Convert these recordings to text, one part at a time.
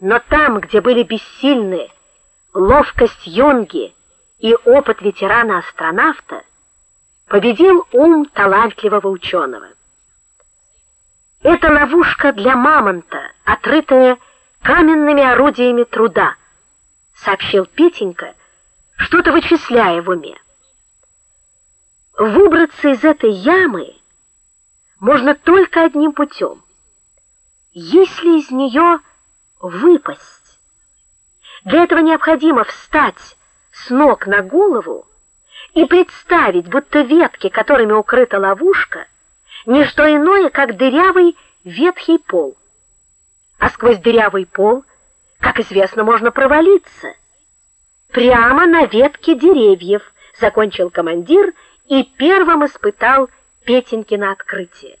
Но там, где были бессильны ловкость юнги и опыт ветерана-астронавта, победил ум талантливого ученого. Это ловушка для мамонта, отрытая каменными орудиями труда, сообщил Петенька, что-то вычисляя в уме. Выбраться из этой ямы можно только одним путем. Если из нее выпасть. Для этого необходимо встать с ног на голову и представить, будто ветки, которыми укрыта ловушка, не что иное, как дырявый ветхий пол. А сквозь дырявый пол, как известно, можно провалиться прямо на ветке деревьев, закончил командир и первым испытал Петенькино открытие.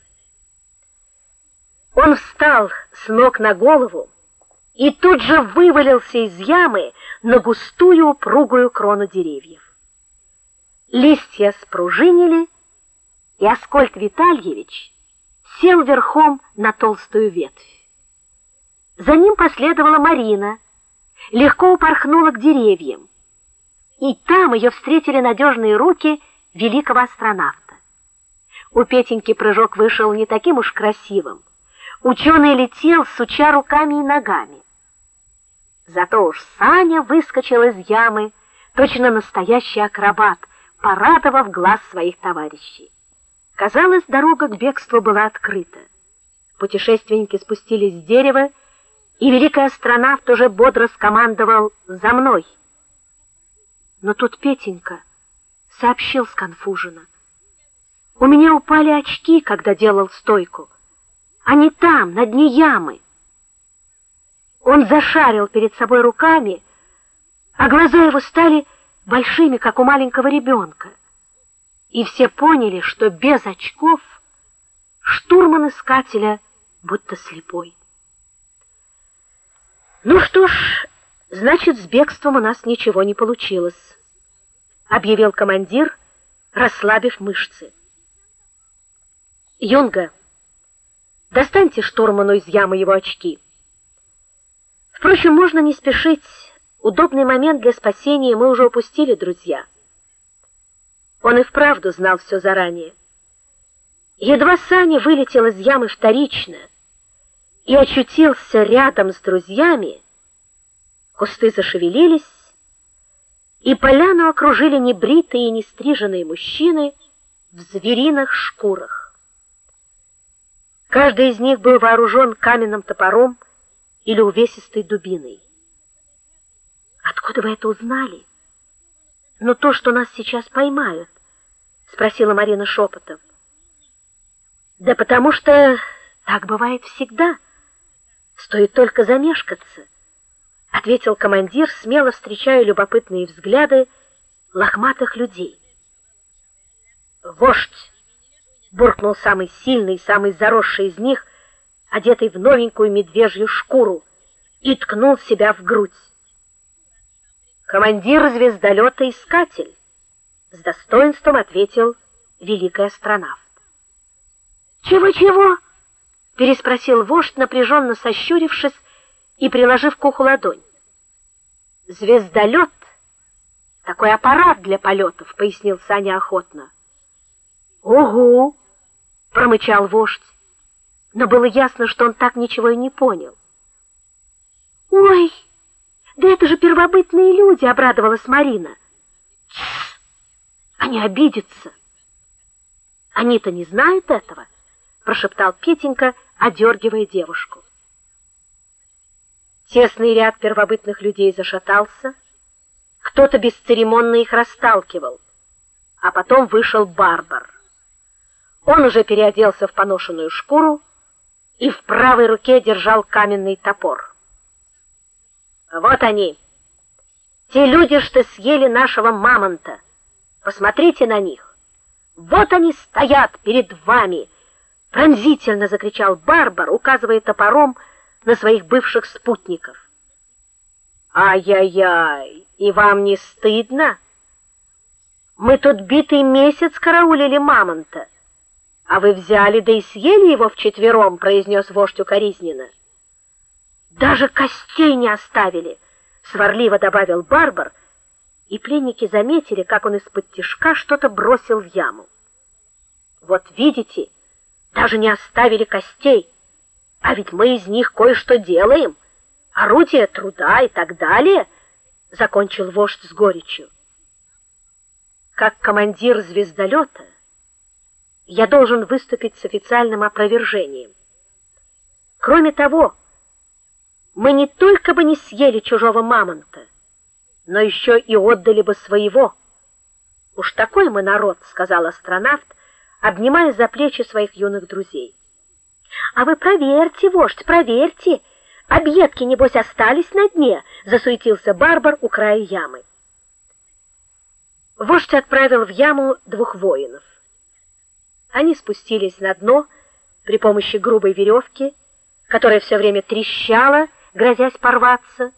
Он встал с ног на голову и тут же вывалился из ямы на густую упругую крону деревьев. Листья спружинили, и Аскольд Витальевич сел верхом на толстую ветвь. За ним последовала Марина, легко упорхнула к деревьям. И там ее встретили надежные руки великого астронавта. У Петеньки прыжок вышел не таким уж красивым. Ученый летел, суча руками и ногами. Зато уж Саня выскочил из ямы, точно настоящий акробат, порадовав глаз своих товарищей. Казалось, дорога к бегству была открыта. Путешественники спустились с дерева, и великий астронавт уже бодро скомандовал: "За мной!" Но тут Петенька сообщил сконфуженно: "У меня упали очки, когда делал стойку. Они там, на дне ямы". Он зашарил перед собой руками, а глаза его стали большими, как у маленького ребенка. И все поняли, что без очков штурман искателя будто слепой. Ну что ж, значит, с бегством у нас ничего не получилось, объявил командир, расслабив мышцы. Юнга, достаньте штурману из ямы его очки. Впрочем, можно не спешить. Удобный момент для спасения мы уже упустили, друзья. Он и вправду знал все заранее. Едва Саня вылетел из ямы вторично и очутился рядом с друзьями, кусты зашевелились, и поляну окружили небритые и нестриженные мужчины в звериных шкурах. Каждый из них был вооружен каменным топором или увесистой дубиной. Откуда вы это узнали? Но то, что нас сейчас поймают, спросила Марина шепотом. Да потому что так бывает всегда. Стоит только замешкаться, ответил командир, смело встречая любопытные взгляды лохматых людей. Вождь буркнул самый сильный, самый заросший из них, одетый в новенькую медвежью шкуру, и ткнул себя в грудь. Командир звездолета искатель с достоинством ответил великий астронавт. Чего-чего? переспросил вождь, напряженно сощурившись и приложив к уху ладонь. Звездолет — такой аппарат для полетов, пояснил Саня охотно. Ого, промычал вождь но было ясно, что он так ничего и не понял. Ой, да это же первобытные люди, обрадовалась Марина. Тс, они обидятся. Они-то не знают этого, прошептал Петенька, одергивая девушку. Тесный ряд первобытных людей зашатался, кто-то бесцеремонно их расталкивал, а потом вышел барбар. Он уже переоделся в поношенную шкуру и в правой руке держал каменный топор. Вот они. Те люди, что съели нашего мамонта. Посмотрите на них. Вот они стоят перед вами, пронзительно закричал барбар, указывая топором на своих бывших спутников. Ай-яй-яй, и вам не стыдно? Мы тут битый месяц караулили мамонта. А вы взяли да и съели его вчетвером, произнес вождь укоризненно. Даже костей не оставили, сварливо добавил Барбар, и пленники заметили, как он из-под тишка что-то бросил в яму. Вот видите, даже не оставили костей. А ведь мы из них кое-что делаем, орудие труда и так далее, закончил вождь с горечью. Как командир звездолета я должен выступить с официальным опровержением. Кроме того, мы не только бы не съели чужого мамонта, но еще и отдали бы своего. Уж такой мы народ, сказал астронавт, обнимая за плечи своих юных друзей. А вы проверьте, вождь, проверьте. Объедки небось остались на дне, засуетился барбар у края ямы. Вождь отправил в яму двух воинов. Они спустились на дно при помощи грубой веревки, которая все время трещала, грозясь порваться.